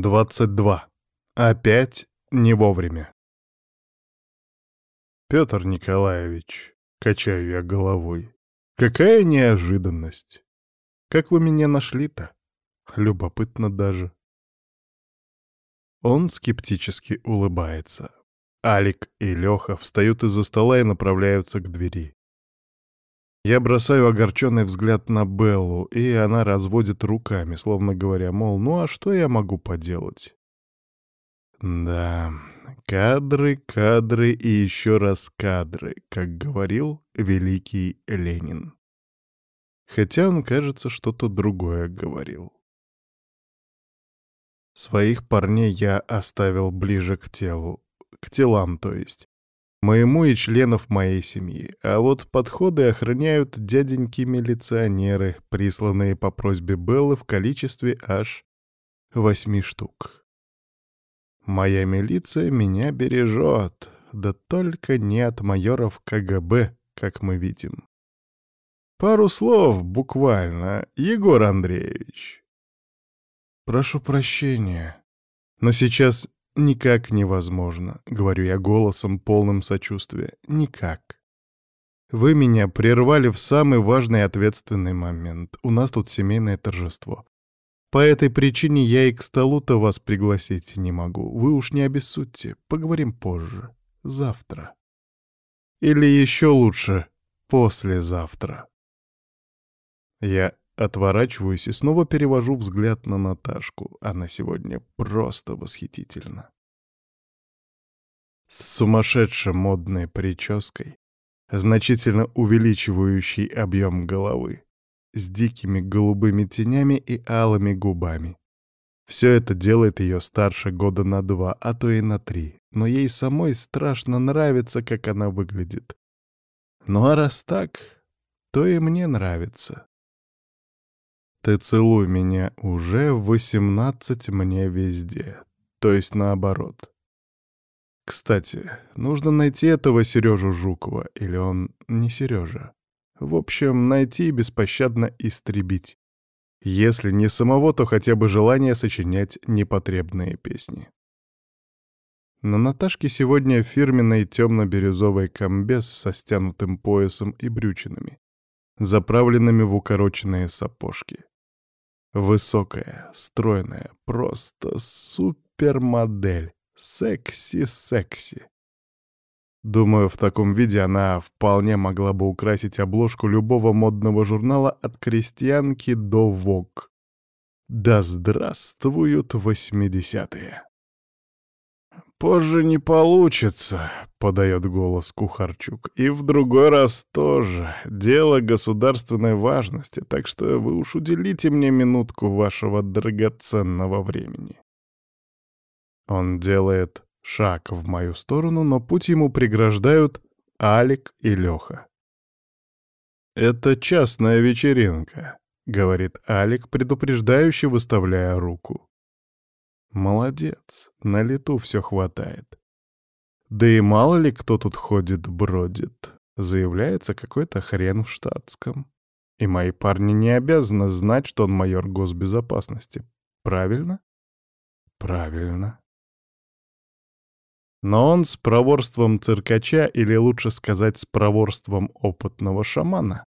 22. Опять не вовремя. Петр Николаевич, качаю я головой, какая неожиданность. Как вы меня нашли-то? Любопытно даже. Он скептически улыбается. Алик и Леха встают из-за стола и направляются к двери. Я бросаю огорченный взгляд на Беллу, и она разводит руками, словно говоря, мол, ну а что я могу поделать? Да, кадры, кадры и еще раз кадры, как говорил великий Ленин. Хотя он, кажется, что-то другое говорил. Своих парней я оставил ближе к телу, к телам, то есть моему и членов моей семьи, а вот подходы охраняют дяденьки-милиционеры, присланные по просьбе Беллы в количестве аж восьми штук. Моя милиция меня бережет, да только не от майоров КГБ, как мы видим. Пару слов, буквально, Егор Андреевич. Прошу прощения, но сейчас «Никак невозможно», — говорю я голосом, полным сочувствия. «Никак». Вы меня прервали в самый важный и ответственный момент. У нас тут семейное торжество. По этой причине я и к столу-то вас пригласить не могу. Вы уж не обессудьте. Поговорим позже. Завтра. Или еще лучше, послезавтра. Я Отворачиваюсь и снова перевожу взгляд на Наташку. Она сегодня просто восхитительна. С сумасшедшей модной прической, значительно увеличивающей объем головы, с дикими голубыми тенями и алыми губами. Все это делает ее старше года на два, а то и на три, но ей самой страшно нравится, как она выглядит. Ну а раз так, то и мне нравится. Ты целуй меня уже в восемнадцать мне везде. То есть наоборот. Кстати, нужно найти этого Сережу Жукова, или он не Сережа. В общем, найти и беспощадно истребить. Если не самого, то хотя бы желание сочинять непотребные песни. На Наташке сегодня фирменный темно-бирюзовый комбез со стянутым поясом и брючинами, заправленными в укороченные сапожки. Высокая, стройная, просто супермодель. Секси-секси. Думаю, в таком виде она вполне могла бы украсить обложку любого модного журнала от крестьянки до ВОГ. Да здравствуют восьмидесятые! «Позже не получится», — подает голос Кухарчук. «И в другой раз тоже. Дело государственной важности, так что вы уж уделите мне минутку вашего драгоценного времени». Он делает шаг в мою сторону, но путь ему преграждают Алик и Леха. «Это частная вечеринка», — говорит Алик, предупреждающе выставляя руку. Молодец, на лету все хватает. Да и мало ли кто тут ходит-бродит. Заявляется какой-то хрен в штатском. И мои парни не обязаны знать, что он майор госбезопасности. Правильно? Правильно. Но он с проворством циркача, или лучше сказать, с проворством опытного шамана,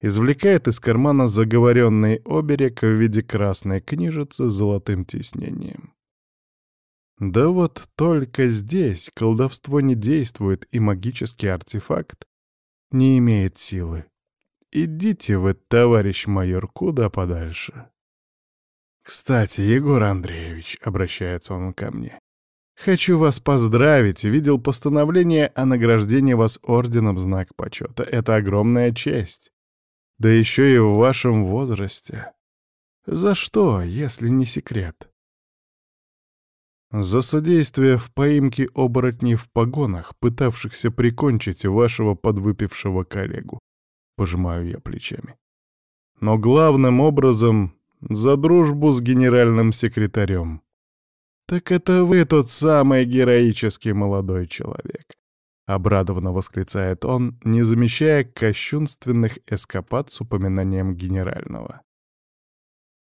извлекает из кармана заговоренный оберег в виде красной книжицы с золотым тиснением. Да вот только здесь колдовство не действует, и магический артефакт не имеет силы. Идите вы, товарищ майор, куда подальше. Кстати, Егор Андреевич, обращается он ко мне, хочу вас поздравить, видел постановление о награждении вас орденом знак почета. Это огромная честь. Да еще и в вашем возрасте. За что, если не секрет? За содействие в поимке оборотней в погонах, пытавшихся прикончить вашего подвыпившего коллегу. Пожимаю я плечами. Но главным образом за дружбу с генеральным секретарем. Так это вы тот самый героический молодой человек. Обрадованно восклицает он, не замечая кощунственных эскапад с упоминанием генерального.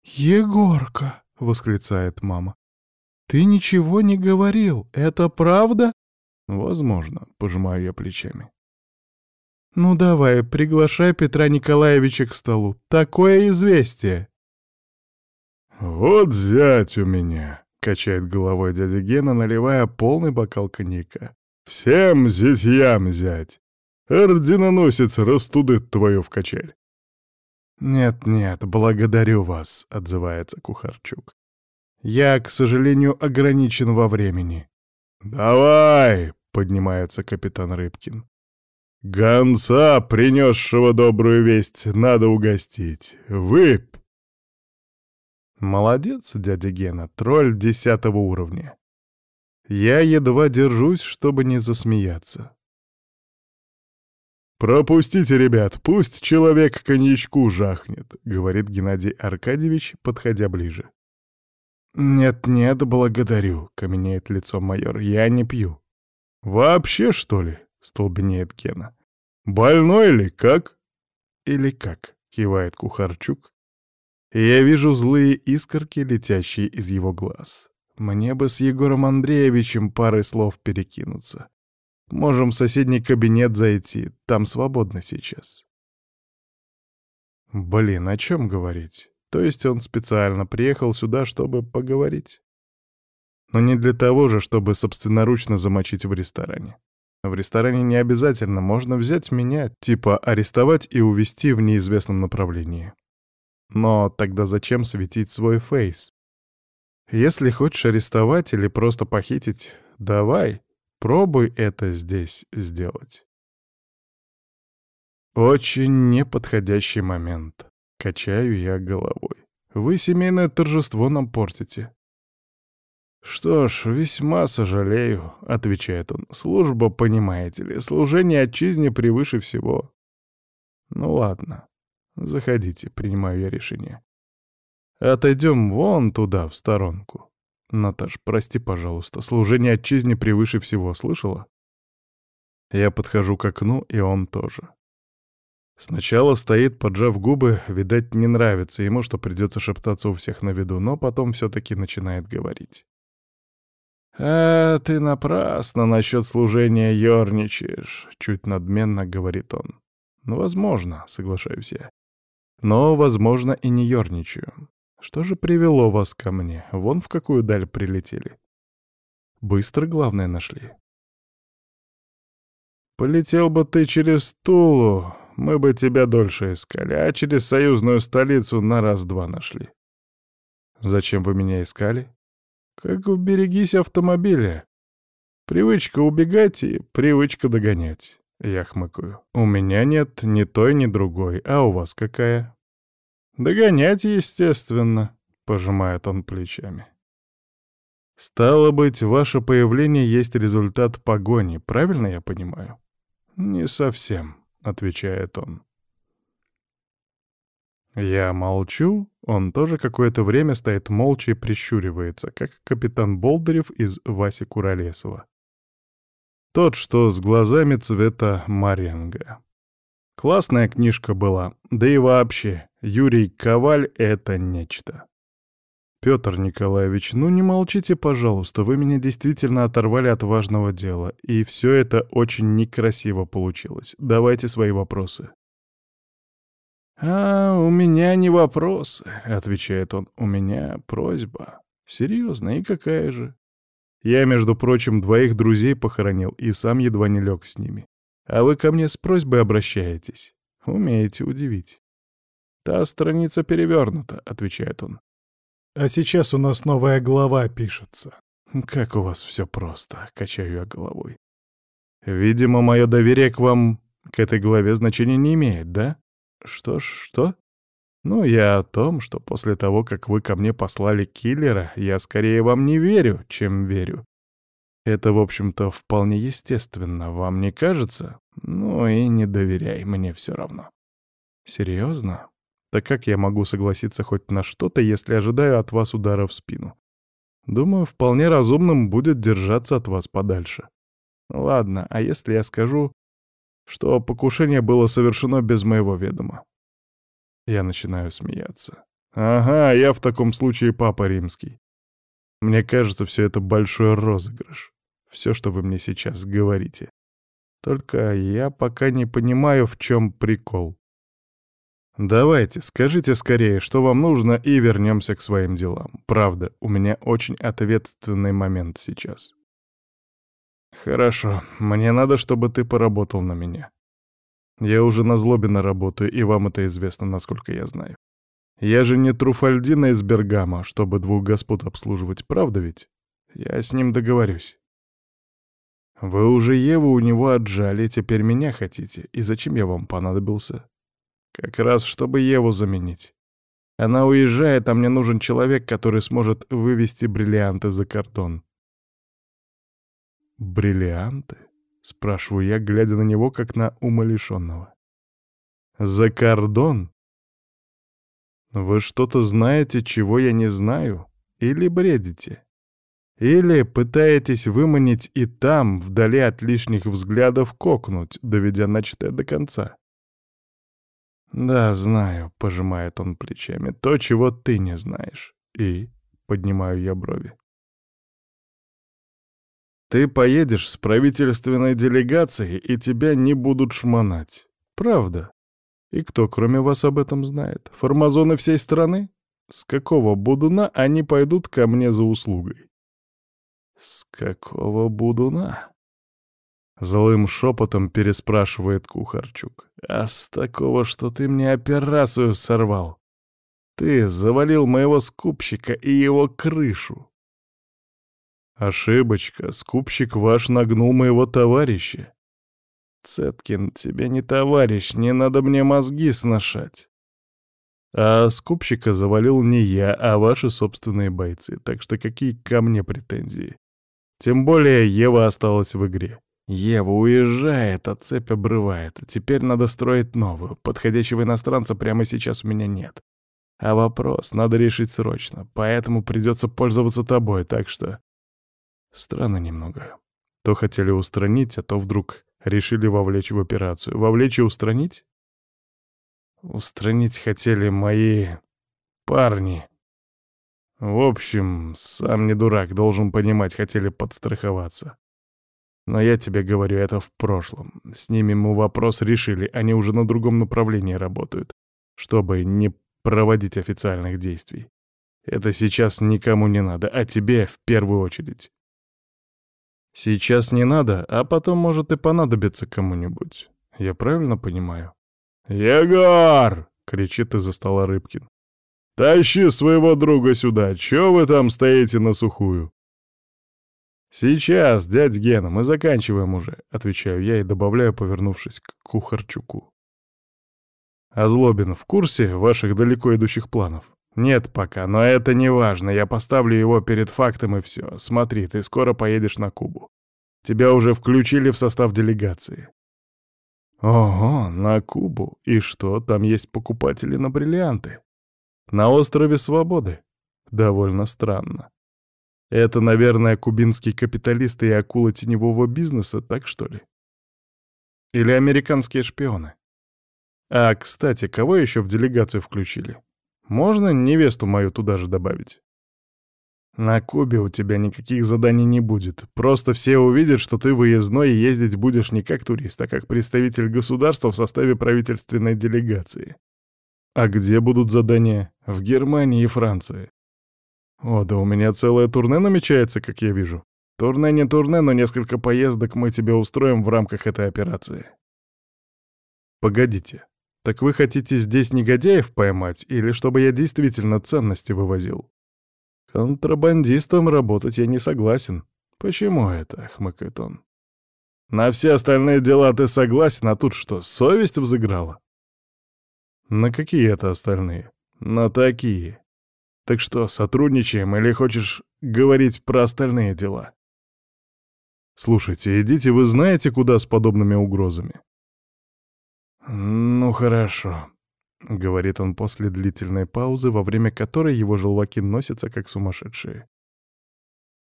«Егорка!» — восклицает мама. Ты ничего не говорил, это правда? Возможно, пожимаю я плечами. Ну давай, приглашай Петра Николаевича к столу. Такое известие. Вот зять у меня, качает головой дядя Гена, наливая полный бокал коньяка. Всем зятьям зять. Орденоносец растудит твою в качель. «Нет-нет, благодарю вас», — отзывается Кухарчук. «Я, к сожалению, ограничен во времени». «Давай!» — поднимается капитан Рыбкин. «Гонца, принесшего добрую весть, надо угостить. Выпь!» Молодец, дядя Гена, тролль десятого уровня. Я едва держусь, чтобы не засмеяться. «Пропустите, ребят, пусть человек коньячку жахнет», — говорит Геннадий Аркадьевич, подходя ближе. «Нет-нет, благодарю», — каменеет лицо майор, — «я не пью». «Вообще, что ли?» — столбенеет Гена. «Больной ли, как?» «Или как?» — кивает Кухарчук. Я вижу злые искорки, летящие из его глаз. Мне бы с Егором Андреевичем парой слов перекинуться. Можем в соседний кабинет зайти, там свободно сейчас. Блин, о чем говорить? То есть он специально приехал сюда, чтобы поговорить? Но не для того же, чтобы собственноручно замочить в ресторане. В ресторане не обязательно, можно взять меня, типа арестовать и увезти в неизвестном направлении. Но тогда зачем светить свой фейс? Если хочешь арестовать или просто похитить, давай, Пробуй это здесь сделать. Очень неподходящий момент. Качаю я головой. Вы семейное торжество нам портите. «Что ж, весьма сожалею», — отвечает он. «Служба, понимаете ли, служение отчизне превыше всего». «Ну ладно, заходите, принимаю я решение. Отойдем вон туда, в сторонку. «Наташ, прости, пожалуйста, служение отчизне превыше всего, слышала?» Я подхожу к окну, и он тоже. Сначала стоит, поджав губы, видать, не нравится ему, что придется шептаться у всех на виду, но потом все-таки начинает говорить. «А, ты напрасно насчет служения ерничаешь», — чуть надменно говорит он. «Ну, возможно», — соглашаюсь я. «Но, возможно, и не ерничаю. Что же привело вас ко мне? Вон в какую даль прилетели. Быстро, главное, нашли. Полетел бы ты через Тулу, мы бы тебя дольше искали, а через союзную столицу на раз-два нашли. Зачем вы меня искали? Как уберегись автомобиля. Привычка убегать и привычка догонять. Я хмыкаю. У меня нет ни той, ни другой, а у вас какая? «Догонять, естественно», — пожимает он плечами. «Стало быть, ваше появление есть результат погони, правильно я понимаю?» «Не совсем», — отвечает он. Я молчу, он тоже какое-то время стоит молча и прищуривается, как капитан Болдырев из Васи Куролесова. Тот, что с глазами цвета маренго. Классная книжка была, да и вообще, Юрий Коваль — это нечто. Петр Николаевич, ну не молчите, пожалуйста, вы меня действительно оторвали от важного дела, и все это очень некрасиво получилось. Давайте свои вопросы. «А, у меня не вопросы», — отвечает он, — «у меня просьба. Серьезно, и какая же?» Я, между прочим, двоих друзей похоронил и сам едва не лег с ними. А вы ко мне с просьбой обращаетесь. Умеете удивить. «Та страница перевернута», — отвечает он. «А сейчас у нас новая глава пишется». «Как у вас все просто», — качаю я головой. «Видимо, мое доверие к вам, к этой главе значения не имеет, да? Что ж, что?» «Ну, я о том, что после того, как вы ко мне послали киллера, я скорее вам не верю, чем верю. Это, в общем-то, вполне естественно, вам не кажется? Ну и не доверяй, мне все равно». «Серьезно?» Так как я могу согласиться хоть на что-то, если ожидаю от вас удара в спину? Думаю, вполне разумным будет держаться от вас подальше. Ладно, а если я скажу, что покушение было совершено без моего ведома? Я начинаю смеяться. Ага, я в таком случае папа римский. Мне кажется, все это большой розыгрыш. Все, что вы мне сейчас говорите. Только я пока не понимаю, в чем прикол. Давайте, скажите скорее, что вам нужно, и вернемся к своим делам. Правда, у меня очень ответственный момент сейчас. Хорошо, мне надо, чтобы ты поработал на меня. Я уже на злобе работаю, и вам это известно, насколько я знаю. Я же не Труфальдина из Бергама, чтобы двух господ обслуживать, правда ведь? Я с ним договорюсь. Вы уже Еву у него отжали, теперь меня хотите. И зачем я вам понадобился? Как раз, чтобы Еву заменить. Она уезжает, а мне нужен человек, который сможет вывести бриллианты за кордон. «Бриллианты?» — спрашиваю я, глядя на него, как на умалишенного. «За кордон? Вы что-то знаете, чего я не знаю? Или бредите? Или пытаетесь выманить и там, вдали от лишних взглядов, кокнуть, доведя начатое до конца?» «Да, знаю», — пожимает он плечами, — «то, чего ты не знаешь». И поднимаю я брови. «Ты поедешь с правительственной делегацией, и тебя не будут шмонать. Правда? И кто, кроме вас, об этом знает? Формазоны всей страны? С какого будуна они пойдут ко мне за услугой?» «С какого будуна?» Злым шепотом переспрашивает Кухарчук. «А с такого, что ты мне операцию сорвал? Ты завалил моего скупщика и его крышу!» «Ошибочка, скупщик ваш нагнул моего товарища!» «Цеткин, тебе не товарищ, не надо мне мозги сношать!» А скупщика завалил не я, а ваши собственные бойцы, так что какие ко мне претензии? Тем более Ева осталась в игре. Ева уезжает, а цепь обрывается. Теперь надо строить новую. Подходящего иностранца прямо сейчас у меня нет. А вопрос надо решить срочно, поэтому придется пользоваться тобой, так что... Странно немного. То хотели устранить, а то вдруг решили вовлечь в операцию. Вовлечь и устранить? Устранить хотели мои... парни. В общем, сам не дурак, должен понимать, хотели подстраховаться. Но я тебе говорю, это в прошлом. С ними мы вопрос решили, они уже на другом направлении работают, чтобы не проводить официальных действий. Это сейчас никому не надо, а тебе в первую очередь. Сейчас не надо, а потом может и понадобиться кому-нибудь. Я правильно понимаю? «Егор!» — кричит из-за стола Рыбкин. «Тащи своего друга сюда! Чё вы там стоите на сухую?» «Сейчас, дядь Гена, мы заканчиваем уже», — отвечаю я и добавляю, повернувшись к Кухарчуку. «Озлобин в курсе ваших далеко идущих планов?» «Нет пока, но это не важно, я поставлю его перед фактом и все. Смотри, ты скоро поедешь на Кубу. Тебя уже включили в состав делегации». «Ого, на Кубу? И что, там есть покупатели на бриллианты?» «На острове Свободы?» «Довольно странно. Это, наверное, кубинские капиталисты и акула теневого бизнеса, так что ли? Или американские шпионы? А, кстати, кого еще в делегацию включили? Можно невесту мою туда же добавить? На Кубе у тебя никаких заданий не будет. Просто все увидят, что ты выездной и ездить будешь не как турист, а как представитель государства в составе правительственной делегации. А где будут задания? В Германии и Франции. О, да у меня целое турне намечается, как я вижу. Турне не турне, но несколько поездок мы тебе устроим в рамках этой операции. Погодите, так вы хотите здесь негодяев поймать, или чтобы я действительно ценности вывозил? Контрабандистом работать я не согласен. Почему это? — хмыкает он. На все остальные дела ты согласен, а тут что, совесть взыграла? На какие это остальные? На такие. Так что, сотрудничаем или хочешь говорить про остальные дела? Слушайте, идите, вы знаете, куда с подобными угрозами? Ну, хорошо, — говорит он после длительной паузы, во время которой его желваки носятся, как сумасшедшие.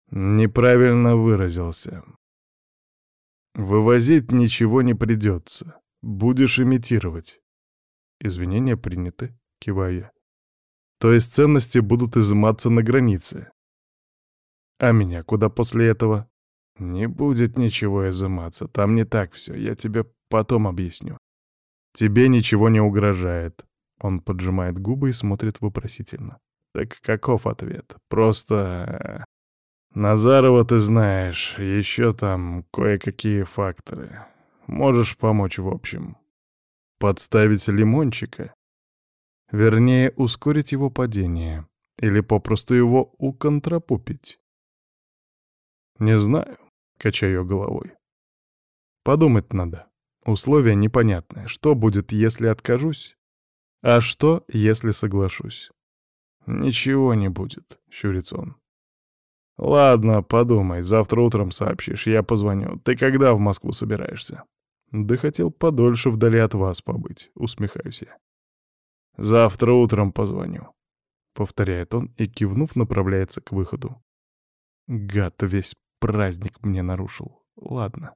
Неправильно выразился. Вывозить ничего не придется. Будешь имитировать. Извинения приняты, киваю я. То есть ценности будут изыматься на границе. А меня куда после этого? Не будет ничего изыматься, там не так все, я тебе потом объясню. Тебе ничего не угрожает. Он поджимает губы и смотрит вопросительно. Так каков ответ? Просто... Э, Назарова ты знаешь, еще там кое-какие факторы. Можешь помочь в общем. Подставить лимончика? Вернее, ускорить его падение. Или попросту его уконтрапупить? Не знаю, качаю головой. Подумать надо. Условия непонятные. Что будет, если откажусь? А что, если соглашусь? Ничего не будет, щурится он. Ладно, подумай, завтра утром сообщишь, я позвоню. Ты когда в Москву собираешься? Да хотел подольше вдали от вас побыть, усмехаюсь я. Завтра утром позвоню. Повторяет он и, кивнув, направляется к выходу. Гад весь праздник мне нарушил. Ладно.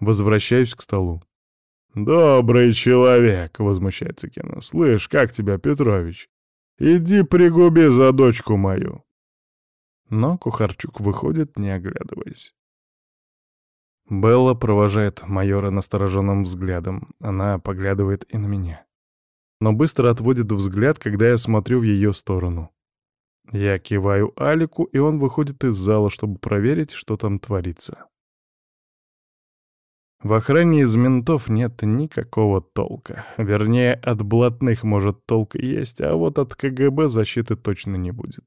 Возвращаюсь к столу. «Добрый человек!» — возмущается Кена. «Слышь, как тебя, Петрович? Иди пригуби за дочку мою!» Но Кухарчук выходит, не оглядываясь. Белла провожает майора настороженным взглядом. Она поглядывает и на меня. Но быстро отводит взгляд, когда я смотрю в ее сторону. Я киваю Алику, и он выходит из зала, чтобы проверить, что там творится. В охране из ментов нет никакого толка. Вернее, от блатных может толк есть, а вот от КГБ защиты точно не будет.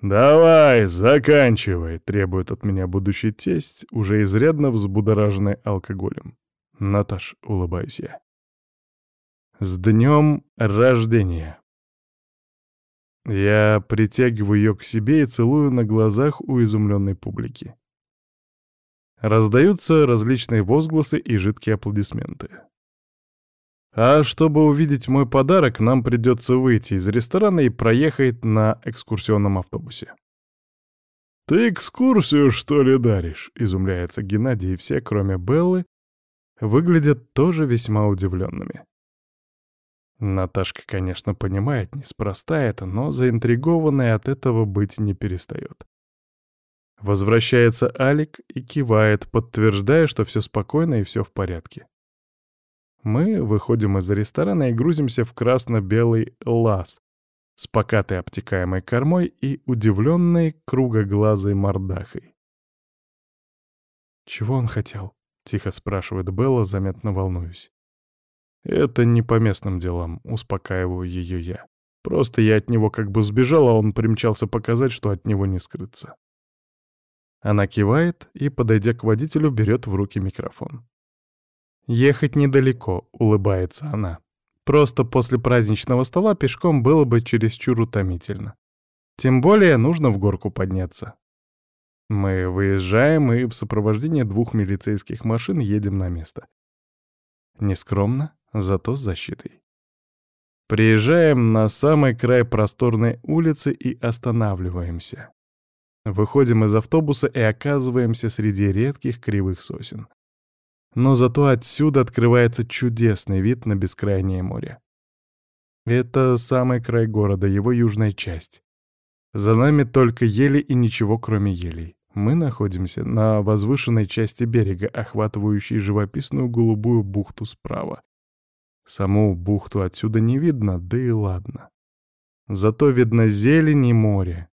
«Давай, заканчивай!» — требует от меня будущий тесть, уже изрядно взбудораженный алкоголем. «Наташ», — улыбаюсь я. «С днем рождения!» Я притягиваю ее к себе и целую на глазах у изумленной публики. Раздаются различные возгласы и жидкие аплодисменты. А чтобы увидеть мой подарок, нам придется выйти из ресторана и проехать на экскурсионном автобусе. «Ты экскурсию, что ли, даришь?» — изумляется Геннадий, и все, кроме Беллы, выглядят тоже весьма удивленными. Наташка, конечно, понимает, неспроста это, но заинтригованная от этого быть не перестает. Возвращается Алик и кивает, подтверждая, что все спокойно и все в порядке. Мы выходим из ресторана и грузимся в красно-белый лаз с покатой обтекаемой кормой и удивленной кругоглазой мордахой. «Чего он хотел?» — тихо спрашивает Белла, заметно волнуюсь. «Это не по местным делам», — успокаиваю ее я. «Просто я от него как бы сбежал, а он примчался показать, что от него не скрыться». Она кивает и, подойдя к водителю, берет в руки микрофон. «Ехать недалеко», — улыбается она. «Просто после праздничного стола пешком было бы чересчур утомительно. Тем более нужно в горку подняться». Мы выезжаем и в сопровождении двух милицейских машин едем на место. Нескромно, зато с защитой. Приезжаем на самый край просторной улицы и останавливаемся. Выходим из автобуса и оказываемся среди редких кривых сосен. Но зато отсюда открывается чудесный вид на бескрайнее море. Это самый край города, его южная часть. За нами только ели и ничего, кроме елей. Мы находимся на возвышенной части берега, охватывающей живописную голубую бухту справа. Саму бухту отсюда не видно, да и ладно. Зато видно зелень и море.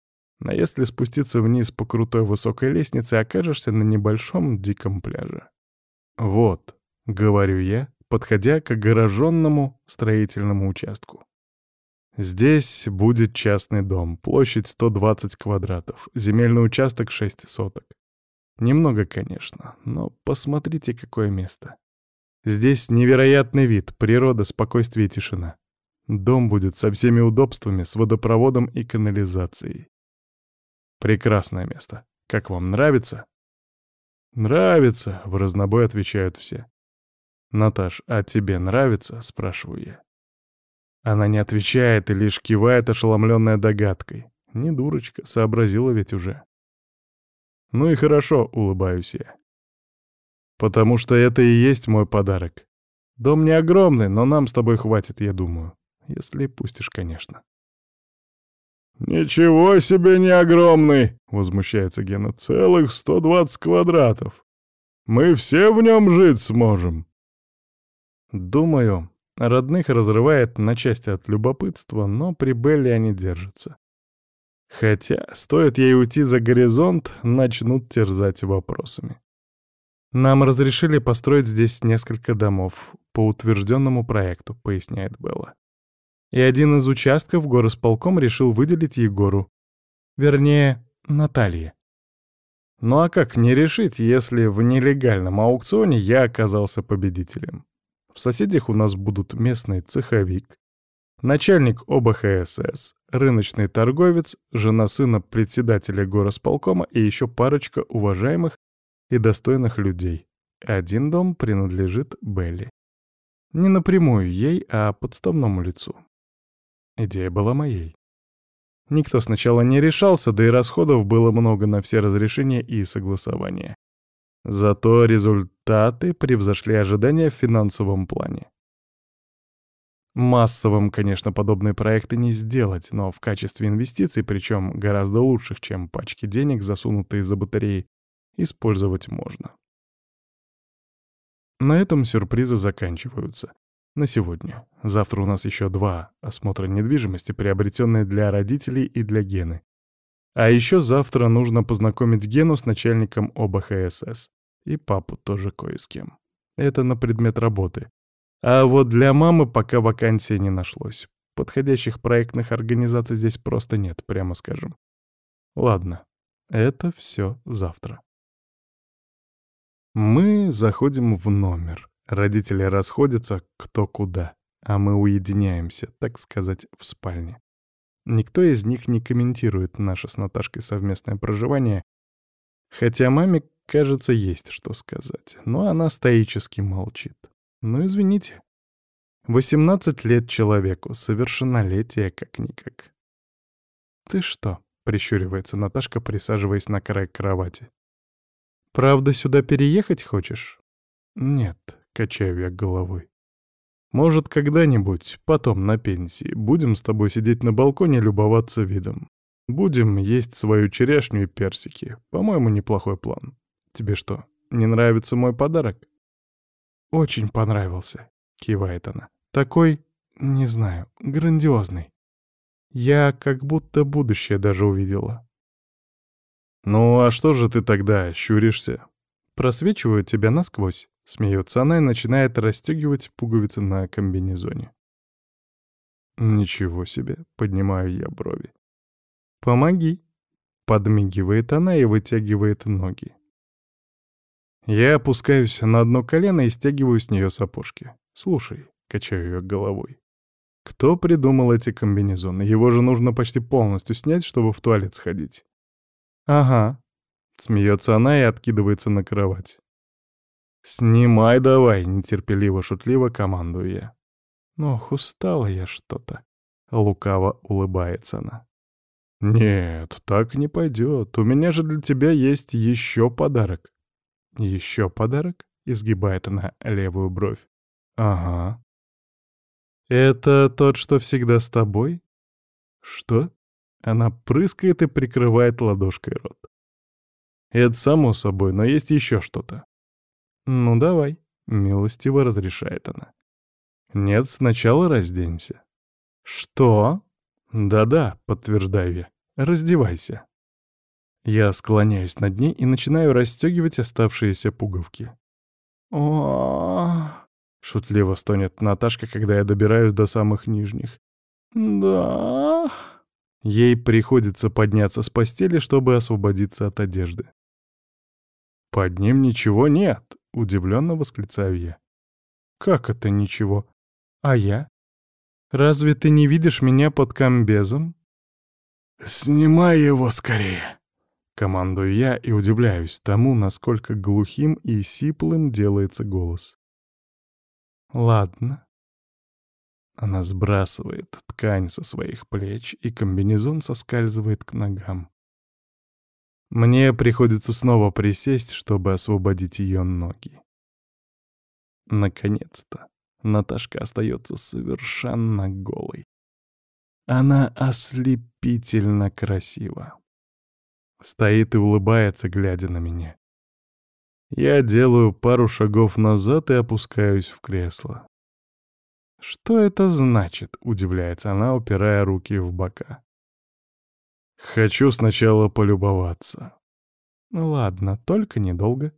А если спуститься вниз по крутой высокой лестнице, окажешься на небольшом диком пляже. «Вот», — говорю я, подходя к огороженному строительному участку. Здесь будет частный дом, площадь 120 квадратов, земельный участок 6 соток. Немного, конечно, но посмотрите, какое место. Здесь невероятный вид, природа, спокойствие и тишина. Дом будет со всеми удобствами, с водопроводом и канализацией. Прекрасное место. Как вам нравится? «Нравится», — в разнобой отвечают все. «Наташ, а тебе нравится?» — спрашиваю я. Она не отвечает и лишь кивает, ошеломленная догадкой. Не дурочка, сообразила ведь уже. «Ну и хорошо», — улыбаюсь я. «Потому что это и есть мой подарок. Дом не огромный, но нам с тобой хватит, я думаю. Если пустишь, конечно». «Ничего себе не огромный!» — возмущается Гена. «Целых 120 квадратов! Мы все в нем жить сможем!» Думаю, родных разрывает на части от любопытства, но при Белле они держатся. Хотя, стоит ей уйти за горизонт, начнут терзать вопросами. «Нам разрешили построить здесь несколько домов по утвержденному проекту», — поясняет Белла. И один из участков горосполком решил выделить Егору. Вернее, Наталье. Ну а как не решить, если в нелегальном аукционе я оказался победителем? В соседях у нас будут местный цеховик, начальник ОБХСС, рыночный торговец, жена сына председателя горосполкома и еще парочка уважаемых и достойных людей. Один дом принадлежит Белли. Не напрямую ей, а подставному лицу. Идея была моей. Никто сначала не решался, да и расходов было много на все разрешения и согласования. Зато результаты превзошли ожидания в финансовом плане. Массовым, конечно, подобные проекты не сделать, но в качестве инвестиций, причем гораздо лучших, чем пачки денег, засунутые за батареи, использовать можно. На этом сюрпризы заканчиваются. На сегодня. Завтра у нас еще два осмотра недвижимости, приобретенные для родителей и для Гены. А еще завтра нужно познакомить Гену с начальником ОБХСС. И папу тоже кое с кем. Это на предмет работы. А вот для мамы пока вакансии не нашлось. Подходящих проектных организаций здесь просто нет, прямо скажем. Ладно, это все завтра. Мы заходим в номер. Родители расходятся кто куда, а мы уединяемся, так сказать, в спальне. Никто из них не комментирует наше с Наташкой совместное проживание, хотя маме, кажется, есть что сказать, но она стоически молчит. Ну, извините. 18 лет человеку, совершеннолетие как-никак. «Ты что?» — прищуривается Наташка, присаживаясь на край кровати. Правда, сюда переехать хочешь? Нет, качаю я головой. Может, когда-нибудь, потом, на пенсии, будем с тобой сидеть на балконе любоваться видом. Будем есть свою черешню и персики. По-моему, неплохой план. Тебе что, не нравится мой подарок? Очень понравился, кивает она. Такой, не знаю, грандиозный. Я как будто будущее даже увидела. «Ну а что же ты тогда щуришься?» «Просвечиваю тебя насквозь», — смеется она и начинает расстегивать пуговицы на комбинезоне. «Ничего себе», — поднимаю я брови. «Помоги», — подмигивает она и вытягивает ноги. Я опускаюсь на одно колено и стягиваю с нее сапожки. «Слушай», — качаю ее головой. «Кто придумал эти комбинезоны? Его же нужно почти полностью снять, чтобы в туалет сходить. «Ага», — смеется она и откидывается на кровать. «Снимай давай», — нетерпеливо-шутливо командую я. «Ох, устала я что-то», — лукаво улыбается она. «Нет, так не пойдет. У меня же для тебя есть еще подарок». «Еще подарок?» — изгибает она левую бровь. «Ага». «Это тот, что всегда с тобой?» «Что?» Она прыскает и прикрывает ладошкой рот. Это само собой, но есть еще что-то. Ну давай, милостиво разрешает она. Нет, сначала разденься. Что? Да-да, подтверждаю я. Раздевайся. Я склоняюсь над ней и начинаю расстегивать оставшиеся пуговки. О, шутливо стонет Наташка, когда я добираюсь до самых нижних. Да. Ей приходится подняться с постели, чтобы освободиться от одежды. «Под ним ничего нет», — удивленно восклицаю я. «Как это ничего? А я? Разве ты не видишь меня под комбезом?» «Снимай его скорее!» Командую я и удивляюсь тому, насколько глухим и сиплым делается голос. «Ладно», она сбрасывает ткань со своих плеч, и комбинезон соскальзывает к ногам. Мне приходится снова присесть, чтобы освободить ее ноги. Наконец-то Наташка остается совершенно голой. Она ослепительно красива. Стоит и улыбается, глядя на меня. Я делаю пару шагов назад и опускаюсь в кресло. «Что это значит?» — удивляется она, упирая руки в бока. «Хочу сначала полюбоваться». «Ну ладно, только недолго.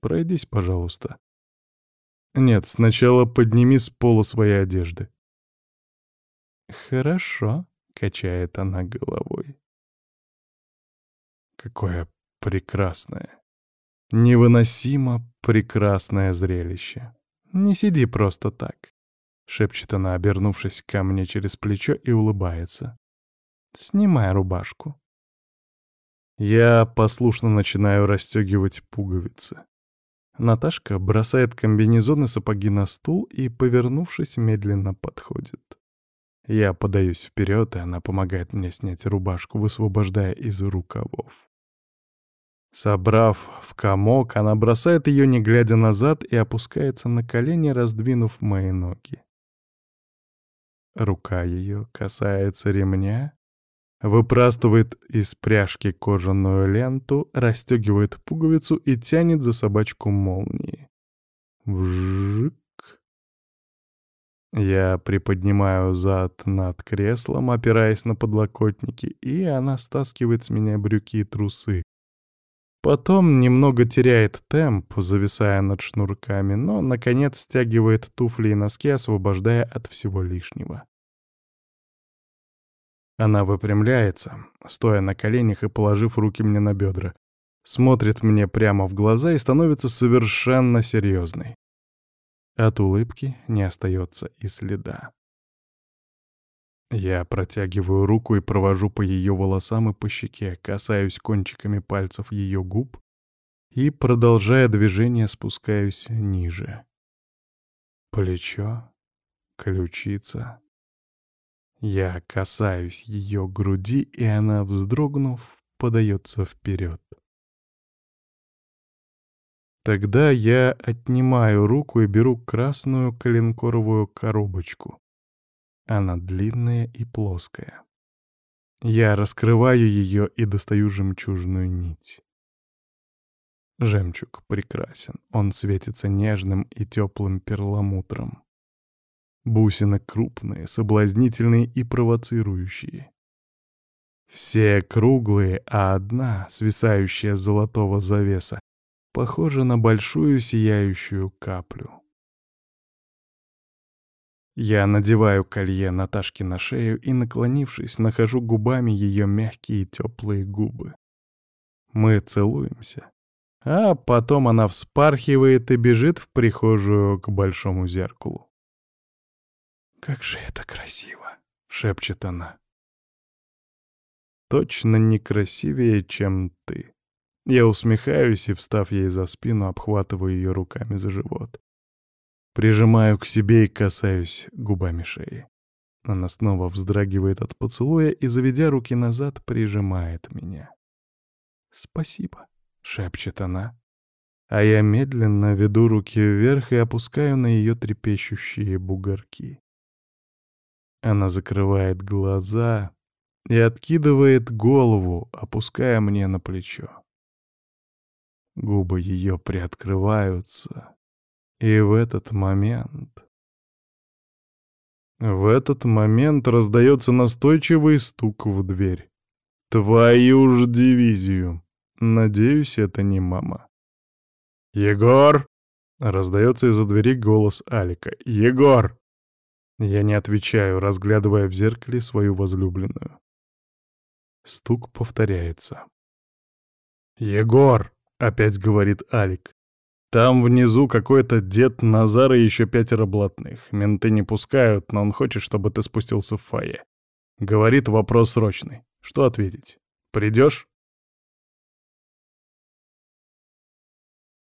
Пройдись, пожалуйста». «Нет, сначала подними с пола свои одежды». «Хорошо», — качает она головой. Какое прекрасное, невыносимо прекрасное зрелище. Не сиди просто так. — шепчет она, обернувшись ко мне через плечо и улыбается. «Снимай рубашку». Я послушно начинаю расстегивать пуговицы. Наташка бросает комбинезон и сапоги на стул и, повернувшись, медленно подходит. Я подаюсь вперед, и она помогает мне снять рубашку, высвобождая из рукавов. Собрав в комок, она бросает ее, не глядя назад, и опускается на колени, раздвинув мои ноги. Рука ее касается ремня, выпрастывает из пряжки кожаную ленту, расстегивает пуговицу и тянет за собачку молнии. Вжик. Я приподнимаю зад над креслом, опираясь на подлокотники, и она стаскивает с меня брюки и трусы. Потом немного теряет темп, зависая над шнурками, но, наконец, стягивает туфли и носки, освобождая от всего лишнего. Она выпрямляется, стоя на коленях и положив руки мне на бедра, смотрит мне прямо в глаза и становится совершенно серьезной. От улыбки не остается и следа. Я протягиваю руку и провожу по ее волосам и по щеке, касаюсь кончиками пальцев ее губ и, продолжая движение, спускаюсь ниже. Плечо, ключица, я касаюсь ее груди, и она, вздрогнув, подается вперед. Тогда я отнимаю руку и беру красную коленкоровую коробочку. Она длинная и плоская. Я раскрываю ее и достаю жемчужную нить. Жемчуг прекрасен, он светится нежным и теплым перламутром. Бусины крупные, соблазнительные и провоцирующие. Все круглые, а одна, свисающая с золотого завеса, похожа на большую сияющую каплю. Я надеваю колье Наташки на шею и, наклонившись, нахожу губами ее мягкие теплые губы. Мы целуемся. А потом она вспархивает и бежит в прихожую к большому зеркалу. «Как же это красиво!» — шепчет она. «Точно не красивее, чем ты». Я усмехаюсь и, встав ей за спину, обхватываю ее руками за живот. Прижимаю к себе и касаюсь губами шеи. Она снова вздрагивает от поцелуя и, заведя руки назад, прижимает меня. «Спасибо», — шепчет она. А я медленно веду руки вверх и опускаю на ее трепещущие бугорки. Она закрывает глаза и откидывает голову, опуская мне на плечо. Губы ее приоткрываются, и в этот момент... В этот момент раздается настойчивый стук в дверь. «Твою ж дивизию!» Надеюсь, это не мама. «Егор!» — раздается из-за двери голос Алика. «Егор!» Я не отвечаю, разглядывая в зеркале свою возлюбленную. Стук повторяется. «Егор!» — опять говорит Алик. «Там внизу какой-то дед Назар и еще пятеро блатных. Менты не пускают, но он хочет, чтобы ты спустился в фойе. Говорит, вопрос срочный. Что ответить? Придешь?»